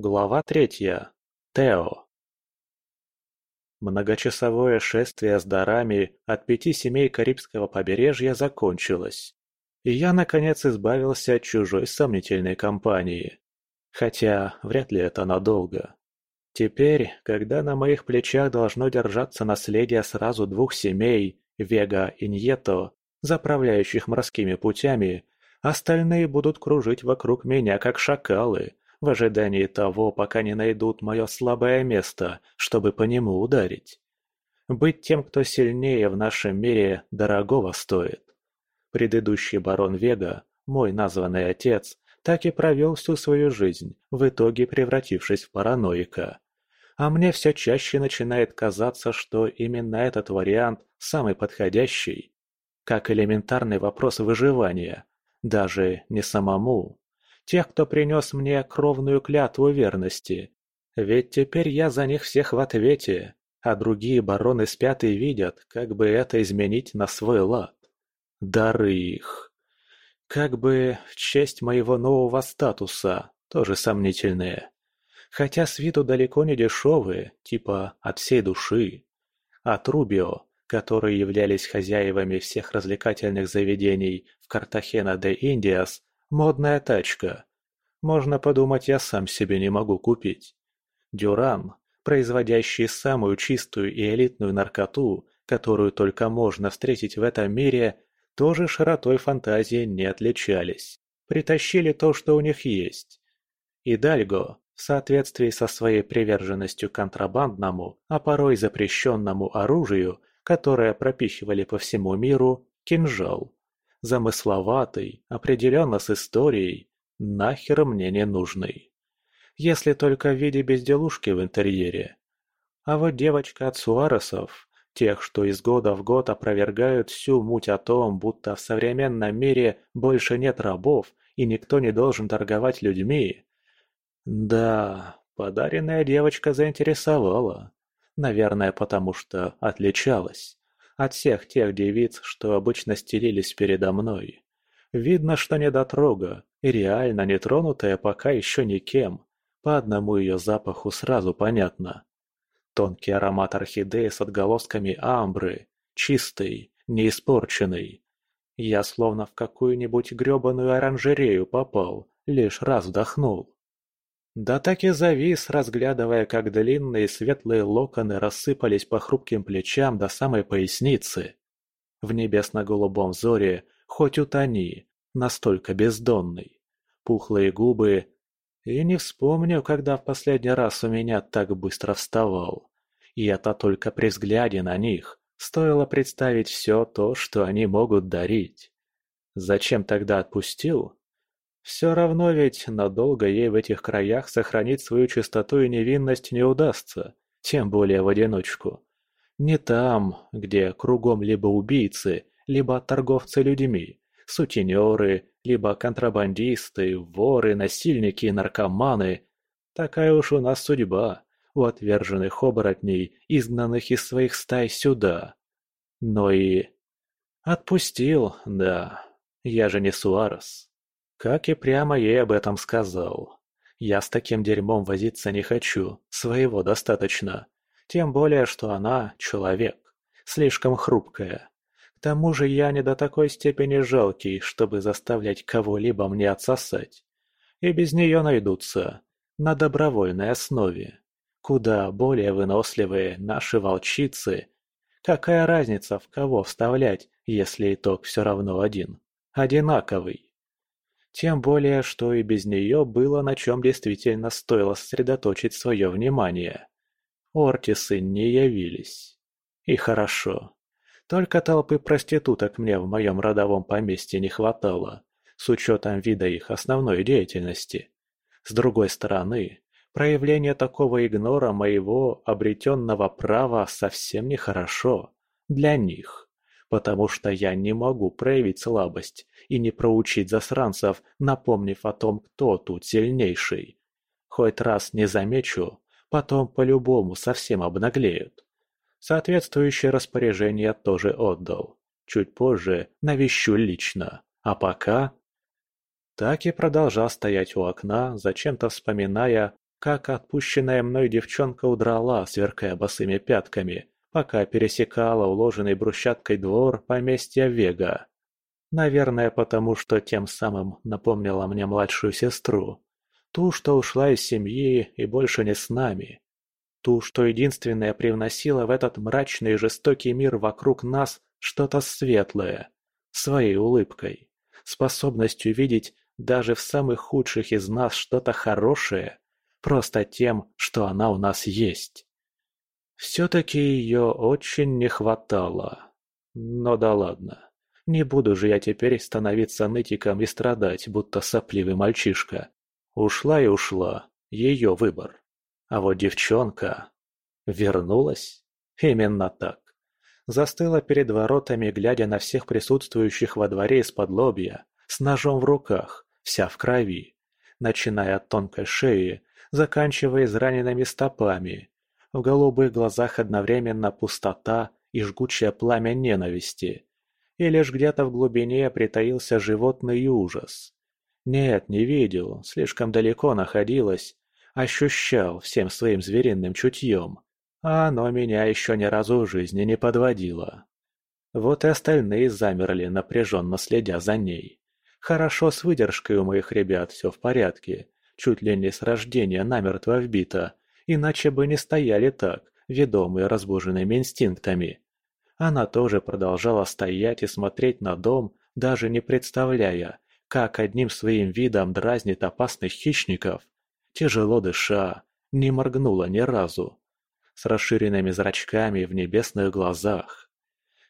Глава третья. Тео. Многочасовое шествие с дарами от пяти семей Карибского побережья закончилось, и я, наконец, избавился от чужой сомнительной компании. Хотя, вряд ли это надолго. Теперь, когда на моих плечах должно держаться наследие сразу двух семей, Вега и Ньето, заправляющих морскими путями, остальные будут кружить вокруг меня как шакалы, в ожидании того, пока не найдут мое слабое место, чтобы по нему ударить. Быть тем, кто сильнее в нашем мире, дорогого стоит. Предыдущий барон Вега, мой названный отец, так и провел всю свою жизнь, в итоге превратившись в параноика. А мне все чаще начинает казаться, что именно этот вариант самый подходящий. Как элементарный вопрос выживания. Даже не самому. Тех, кто принес мне кровную клятву верности. Ведь теперь я за них всех в ответе, а другие бароны спят и видят, как бы это изменить на свой лад. Дары их. Как бы в честь моего нового статуса, тоже сомнительные. Хотя с виду далеко не дешевые, типа от всей души. От Рубио, которые являлись хозяевами всех развлекательных заведений в Картахена де Индиас, модная тачка. Можно подумать, я сам себе не могу купить. Дюран, производящий самую чистую и элитную наркоту, которую только можно встретить в этом мире, тоже широтой фантазии не отличались. Притащили то, что у них есть. И Дальго, в соответствии со своей приверженностью контрабандному, а порой запрещенному оружию, которое пропихивали по всему миру, кинжал. Замысловатый, определенно с историей, нахер мне не нужный. Если только в виде безделушки в интерьере. А вот девочка от Суаресов, Тех, что из года в год опровергают всю муть о том, будто в современном мире больше нет рабов и никто не должен торговать людьми. Да, подаренная девочка заинтересовала. Наверное, потому что отличалась. От всех тех девиц, что обычно стелились передо мной. Видно, что недотрога, и реально не тронутая пока еще никем. По одному ее запаху сразу понятно. Тонкий аромат орхидеи с отголосками амбры, чистый, неиспорченный. Я словно в какую-нибудь грёбаную оранжерею попал, лишь раз вдохнул. Да так и завис, разглядывая, как длинные светлые локоны рассыпались по хрупким плечам до самой поясницы. В небесно-голубом взоре, хоть утони, настолько бездонный. Пухлые губы, и не вспомню, когда в последний раз у меня так быстро вставал. И это только при взгляде на них. Стоило представить все то, что они могут дарить. Зачем тогда отпустил? Все равно ведь надолго ей в этих краях сохранить свою чистоту и невинность не удастся, тем более в одиночку. Не там, где кругом либо убийцы, либо торговцы людьми, сутенеры, либо контрабандисты, воры, насильники и наркоманы. Такая уж у нас судьба, у отверженных оборотней, изгнанных из своих стай сюда. Но и... Отпустил, да. Я же не Суарес. Как и прямо ей об этом сказал. Я с таким дерьмом возиться не хочу, своего достаточно. Тем более, что она человек, слишком хрупкая. К тому же я не до такой степени жалкий, чтобы заставлять кого-либо мне отсосать. И без нее найдутся. На добровольной основе. Куда более выносливые наши волчицы. Какая разница, в кого вставлять, если итог все равно один? Одинаковый. Тем более, что и без нее было на чем действительно стоило сосредоточить свое внимание. Ортисы не явились. И хорошо. Только толпы проституток мне в моем родовом поместье не хватало, с учетом вида их основной деятельности. С другой стороны, проявление такого игнора моего обретенного права совсем нехорошо для них, потому что я не могу проявить слабость и не проучить засранцев, напомнив о том, кто тут сильнейший. Хоть раз не замечу, потом по-любому совсем обнаглеют. Соответствующее распоряжение тоже отдал. Чуть позже навещу лично. А пока... Так и продолжал стоять у окна, зачем-то вспоминая, как отпущенная мной девчонка удрала, сверкая босыми пятками, пока пересекала уложенный брусчаткой двор поместья Вега. Наверное, потому что тем самым напомнила мне младшую сестру. Ту, что ушла из семьи и больше не с нами. Ту, что единственная привносила в этот мрачный и жестокий мир вокруг нас что-то светлое. Своей улыбкой. Способностью видеть даже в самых худших из нас что-то хорошее. Просто тем, что она у нас есть. Все-таки ее очень не хватало. Но да ладно. Не буду же я теперь становиться нытиком и страдать, будто сопливый мальчишка. Ушла и ушла. Ее выбор. А вот девчонка... Вернулась? Именно так. Застыла перед воротами, глядя на всех присутствующих во дворе из-под лобья, с ножом в руках, вся в крови, начиная от тонкой шеи, заканчивая израненными стопами. В голубых глазах одновременно пустота и жгучее пламя ненависти и лишь где-то в глубине притаился животный ужас. Нет, не видел, слишком далеко находилась, ощущал всем своим звериным чутьем, а оно меня еще ни разу в жизни не подводило. Вот и остальные замерли, напряженно следя за ней. Хорошо с выдержкой у моих ребят все в порядке, чуть ли не с рождения намертво вбито, иначе бы не стояли так, ведомые разбуженными инстинктами. Она тоже продолжала стоять и смотреть на дом, даже не представляя, как одним своим видом дразнит опасных хищников. Тяжело дыша, не моргнула ни разу. С расширенными зрачками в небесных глазах.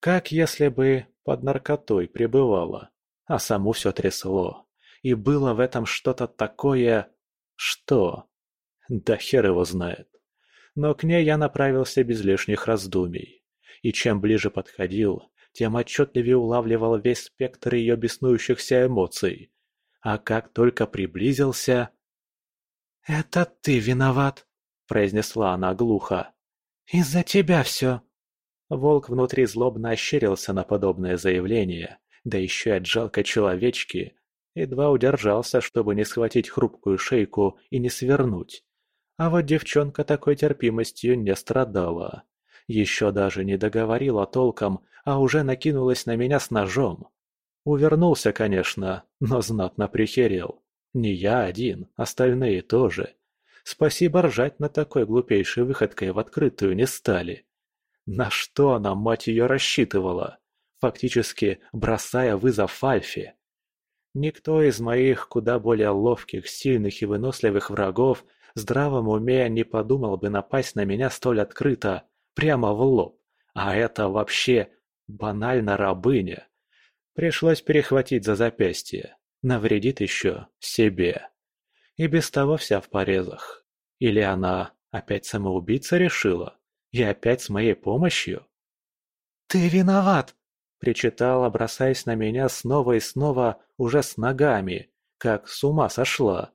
Как если бы под наркотой пребывала, а саму все трясло. И было в этом что-то такое... Что? Да хер его знает. Но к ней я направился без лишних раздумий и чем ближе подходил, тем отчетливее улавливал весь спектр ее беснующихся эмоций. А как только приблизился... «Это ты виноват», — произнесла она глухо. «Из-за тебя все». Волк внутри злобно ощерился на подобное заявление, да еще и от жалкой человечки. Едва удержался, чтобы не схватить хрупкую шейку и не свернуть. А вот девчонка такой терпимостью не страдала. Еще даже не договорила толком, а уже накинулась на меня с ножом. Увернулся, конечно, но знатно прихерел. Не я один, остальные тоже. Спасибо ржать на такой глупейшей выходкой в открытую не стали. На что она, мать ее, рассчитывала? Фактически бросая вызов Альфе. Никто из моих куда более ловких, сильных и выносливых врагов здравом уме не подумал бы напасть на меня столь открыто, прямо в лоб. А это вообще банально рабыня. Пришлось перехватить за запястье. Навредит еще себе. И без того вся в порезах. Или она опять самоубийца решила? И опять с моей помощью? «Ты виноват!» – причитала, бросаясь на меня снова и снова, уже с ногами, как с ума сошла.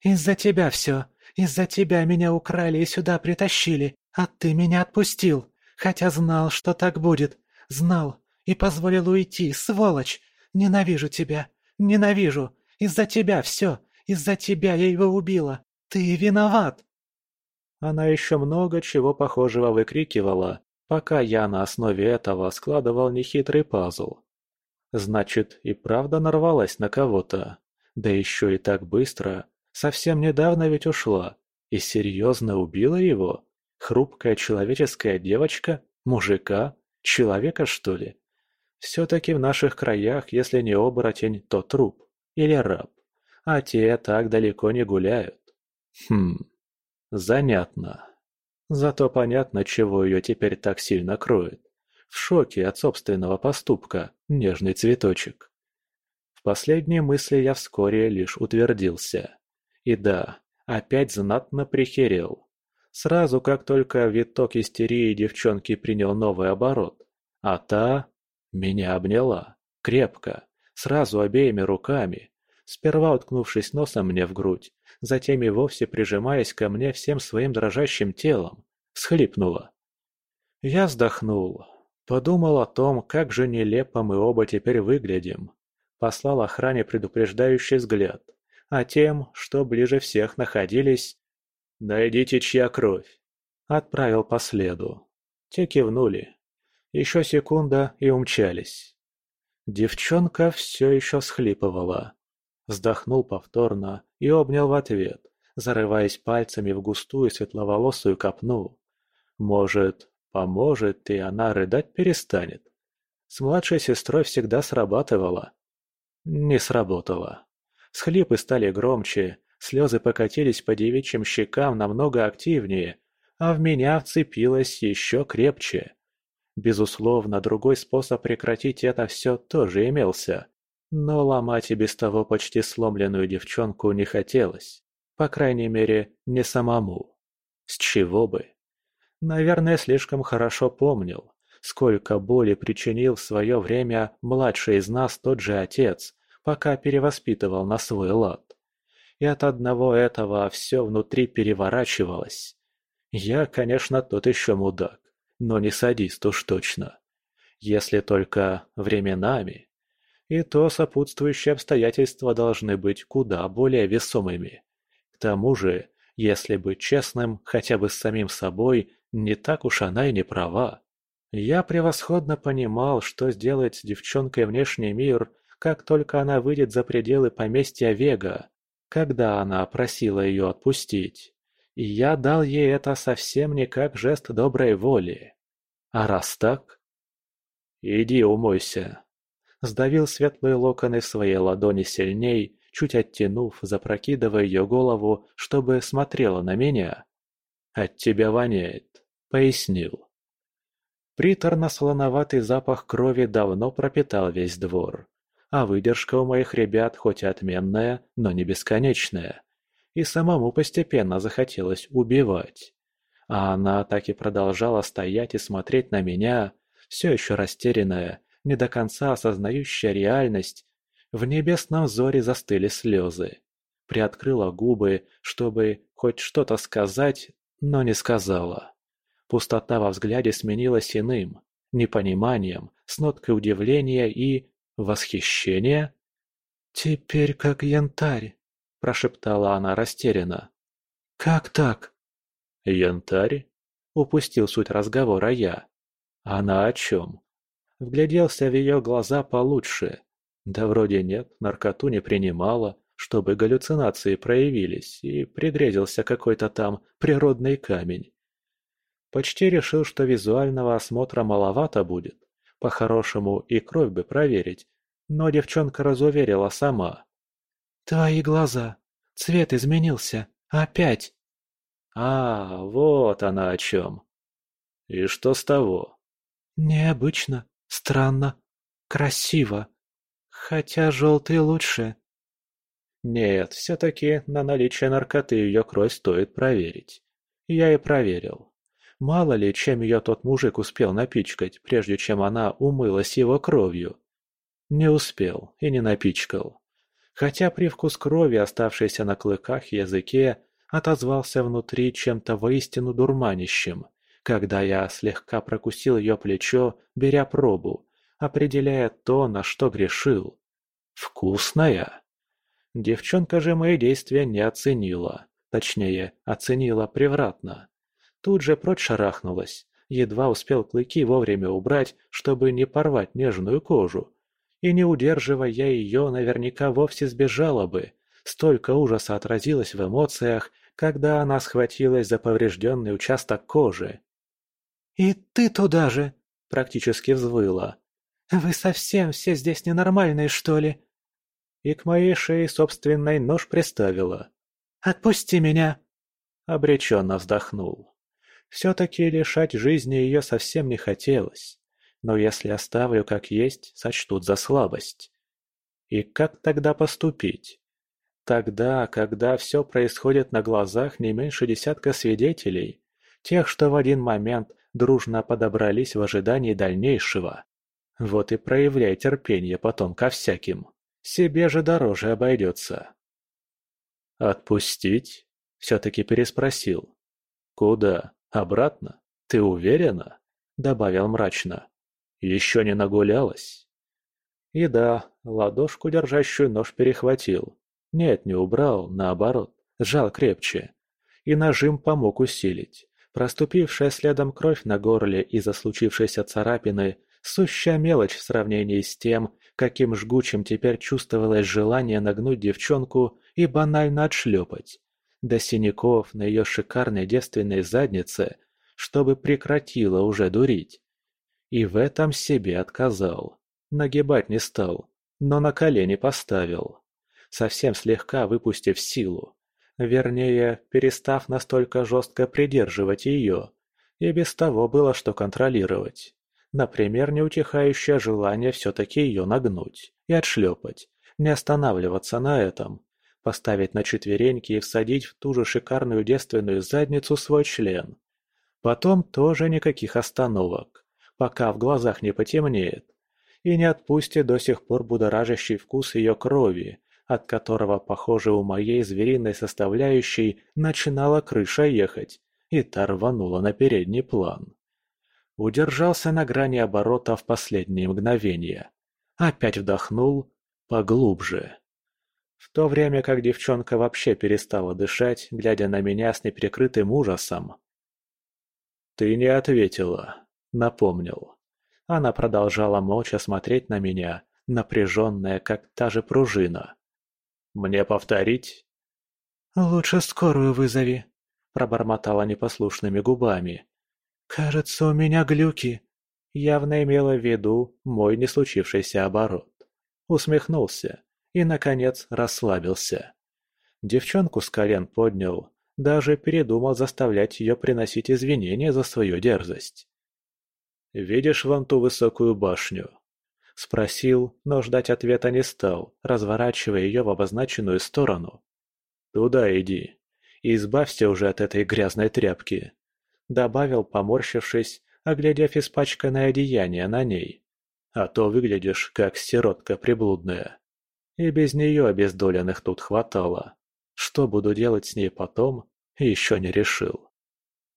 «Из-за тебя все. Из-за тебя меня украли и сюда притащили. «А ты меня отпустил, хотя знал, что так будет. Знал и позволил уйти, сволочь! Ненавижу тебя! Ненавижу! Из-за тебя все! Из-за тебя я его убила! Ты виноват!» Она еще много чего похожего выкрикивала, пока я на основе этого складывал нехитрый пазл. Значит, и правда нарвалась на кого-то. Да еще и так быстро. Совсем недавно ведь ушла. И серьезно убила его? Хрупкая человеческая девочка? Мужика? Человека, что ли? Все-таки в наших краях, если не оборотень, то труп. Или раб. А те так далеко не гуляют. Хм, занятно. Зато понятно, чего ее теперь так сильно кроет. В шоке от собственного поступка, нежный цветочек. В последней мысли я вскоре лишь утвердился. И да, опять знатно прихерел. Сразу, как только виток истерии девчонки принял новый оборот. А та меня обняла. Крепко. Сразу обеими руками. Сперва уткнувшись носом мне в грудь, затем и вовсе прижимаясь ко мне всем своим дрожащим телом. Схлипнула. Я вздохнул. Подумал о том, как же нелепо мы оба теперь выглядим. Послал охране предупреждающий взгляд. А тем, что ближе всех находились, «Найдите, чья кровь!» Отправил по следу. Те кивнули. Еще секунда и умчались. Девчонка все еще всхлипывала. Вздохнул повторно и обнял в ответ, зарываясь пальцами в густую светловолосую копну. Может, поможет, и она рыдать перестанет. С младшей сестрой всегда срабатывало. Не сработало. Схлипы стали громче, слезы покатились по девичьим щекам намного активнее, а в меня вцепилось еще крепче. Безусловно, другой способ прекратить это все тоже имелся. Но ломать и без того почти сломленную девчонку не хотелось. По крайней мере, не самому. С чего бы? Наверное, слишком хорошо помнил, сколько боли причинил в свое время младший из нас тот же отец, пока перевоспитывал на свой лад. И от одного этого все внутри переворачивалось. Я, конечно, тот еще мудак но не садист уж точно. Если только временами. И то сопутствующие обстоятельства должны быть куда более весомыми. К тому же, если быть честным хотя бы с самим собой, не так уж она и не права. Я превосходно понимал, что сделает с девчонкой внешний мир, как только она выйдет за пределы поместья Вега, когда она просила ее отпустить. И я дал ей это совсем не как жест доброй воли. А раз так... «Иди умойся», сдавил светлые локоны в своей ладони сильней, чуть оттянув, запрокидывая ее голову, чтобы смотрела на меня. «От тебя воняет», — пояснил. Приторно-солоноватый запах крови давно пропитал весь двор, а выдержка у моих ребят хоть и отменная, но не бесконечная и самому постепенно захотелось убивать. А она так и продолжала стоять и смотреть на меня, все еще растерянная, не до конца осознающая реальность. В небесном взоре застыли слезы. Приоткрыла губы, чтобы хоть что-то сказать, но не сказала. Пустота во взгляде сменилась иным, непониманием, с ноткой удивления и... восхищения. «Теперь как янтарь», прошептала она растерянно. «Как так?» «Янтарь?» — упустил суть разговора я. «Она о чем?» Вгляделся в ее глаза получше. Да вроде нет, наркоту не принимала, чтобы галлюцинации проявились, и пригрезился какой-то там природный камень. Почти решил, что визуального осмотра маловато будет. По-хорошему и кровь бы проверить, но девчонка разуверила сама. «Твои глаза. Цвет изменился. Опять!» «А, вот она о чем!» «И что с того?» «Необычно, странно, красиво. Хотя желтый лучше». «Нет, все-таки на наличие наркоты ее кровь стоит проверить. Я и проверил. Мало ли, чем ее тот мужик успел напичкать, прежде чем она умылась его кровью. Не успел и не напичкал хотя привкус крови, оставшийся на клыках и языке, отозвался внутри чем-то воистину дурманящим, когда я слегка прокусил ее плечо, беря пробу, определяя то, на что грешил. Вкусная? Девчонка же мои действия не оценила, точнее, оценила превратно. Тут же прочь шарахнулась, едва успел клыки вовремя убрать, чтобы не порвать нежную кожу, и не удерживая ее, наверняка вовсе сбежала бы. Столько ужаса отразилось в эмоциях, когда она схватилась за поврежденный участок кожи. «И ты туда же!» – практически взвыла. «Вы совсем все здесь ненормальные, что ли?» И к моей шее собственной нож приставила. «Отпусти меня!» Обреченно вздохнул. Все-таки лишать жизни ее совсем не хотелось но если оставлю как есть, сочтут за слабость. И как тогда поступить? Тогда, когда все происходит на глазах не меньше десятка свидетелей, тех, что в один момент дружно подобрались в ожидании дальнейшего. Вот и проявляй терпение потом ко всяким. Себе же дороже обойдется. «Отпустить?» — все-таки переспросил. «Куда? Обратно? Ты уверена?» — добавил мрачно. Еще не нагулялась? И да, ладошку, держащую нож, перехватил. Нет, не убрал, наоборот, сжал крепче. и нажим помог усилить. Проступившая следом кровь на горле из-за случившейся царапины – сущая мелочь в сравнении с тем, каким жгучим теперь чувствовалось желание нагнуть девчонку и банально отшлепать. До синяков на ее шикарной девственной заднице, чтобы прекратила уже дурить. И в этом себе отказал. Нагибать не стал, но на колени поставил. Совсем слегка выпустив силу. Вернее, перестав настолько жестко придерживать ее. И без того было что контролировать. Например, неутихающее желание все-таки ее нагнуть и отшлепать, не останавливаться на этом, поставить на четвереньки и всадить в ту же шикарную девственную задницу свой член. Потом тоже никаких остановок, пока в глазах не потемнеет, и не отпустит до сих пор будоражащий вкус ее крови, от которого, похоже, у моей звериной составляющей начинала крыша ехать, и та рванула на передний план. Удержался на грани оборота в последние мгновения. Опять вдохнул поглубже. В то время как девчонка вообще перестала дышать, глядя на меня с неприкрытым ужасом. «Ты не ответила», — напомнил. Она продолжала молча смотреть на меня, напряженная, как та же пружина. «Мне повторить?» «Лучше скорую вызови», — пробормотала непослушными губами. «Кажется, у меня глюки», явно имела в виду мой не случившийся оборот. Усмехнулся и, наконец, расслабился. Девчонку с колен поднял, даже передумал заставлять ее приносить извинения за свою дерзость. «Видишь вон ту высокую башню?» Спросил, но ждать ответа не стал, разворачивая ее в обозначенную сторону. «Туда иди. И избавься уже от этой грязной тряпки добавил, поморщившись, оглядев испачканное одеяние на ней. «А то выглядишь, как сиротка приблудная. И без нее обездоленных тут хватало. Что буду делать с ней потом, еще не решил».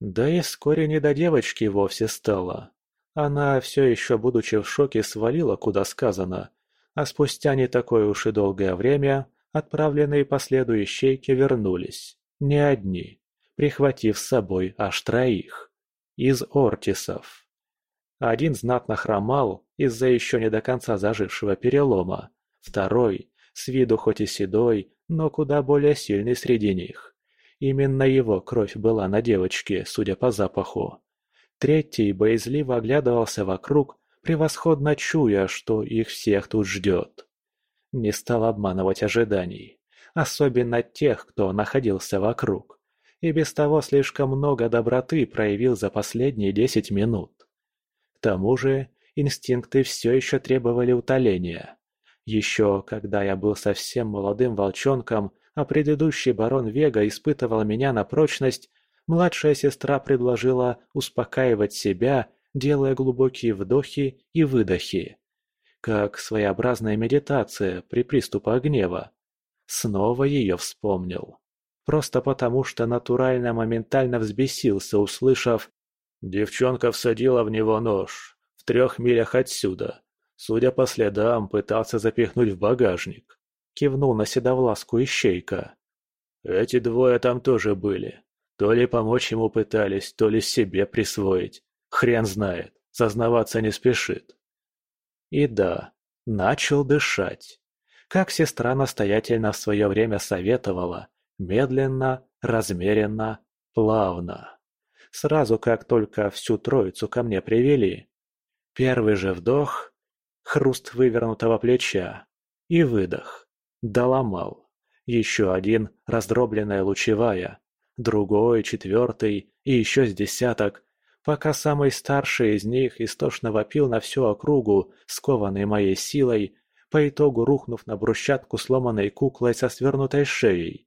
Да и вскоре не до девочки вовсе стало. Она, все еще будучи в шоке, свалила, куда сказано, а спустя не такое уж и долгое время отправленные последующие вернулись. Не одни прихватив с собой аж троих. Из ортисов. Один знатно хромал из-за еще не до конца зажившего перелома, второй, с виду хоть и седой, но куда более сильный среди них. Именно его кровь была на девочке, судя по запаху. Третий боязливо оглядывался вокруг, превосходно чуя, что их всех тут ждет. Не стал обманывать ожиданий, особенно тех, кто находился вокруг и без того слишком много доброты проявил за последние десять минут. К тому же инстинкты все еще требовали утоления. Еще когда я был совсем молодым волчонком, а предыдущий барон Вега испытывал меня на прочность, младшая сестра предложила успокаивать себя, делая глубокие вдохи и выдохи. Как своеобразная медитация при приступах гнева. Снова ее вспомнил. Просто потому, что натурально моментально взбесился, услышав «Девчонка всадила в него нож. В трех милях отсюда. Судя по следам, пытался запихнуть в багажник». Кивнул на седовласку ищейка. «Эти двое там тоже были. То ли помочь ему пытались, то ли себе присвоить. Хрен знает, сознаваться не спешит». И да, начал дышать. Как сестра настоятельно в свое время советовала, Медленно, размеренно, плавно. Сразу как только всю троицу ко мне привели. Первый же вдох, хруст вывернутого плеча и выдох. Доломал. Еще один раздробленная лучевая, другой, четвертый и еще с десяток, пока самый старший из них истошно вопил на всю округу, скованный моей силой, по итогу рухнув на брусчатку сломанной куклой со свернутой шеей.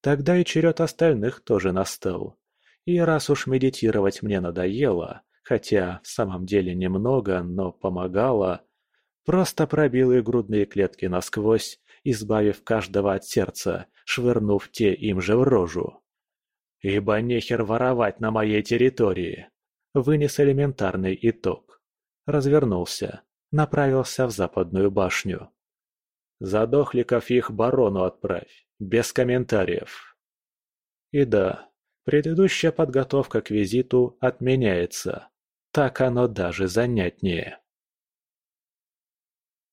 Тогда и черед остальных тоже настал. И раз уж медитировать мне надоело, хотя в самом деле немного, но помогало, просто пробил их грудные клетки насквозь, избавив каждого от сердца, швырнув те им же в рожу. «Ибо нехер воровать на моей территории!» Вынес элементарный итог. Развернулся, направился в западную башню. Задохликов их барону отправь. Без комментариев. И да, Предыдущая подготовка к визиту отменяется. Так оно даже занятнее.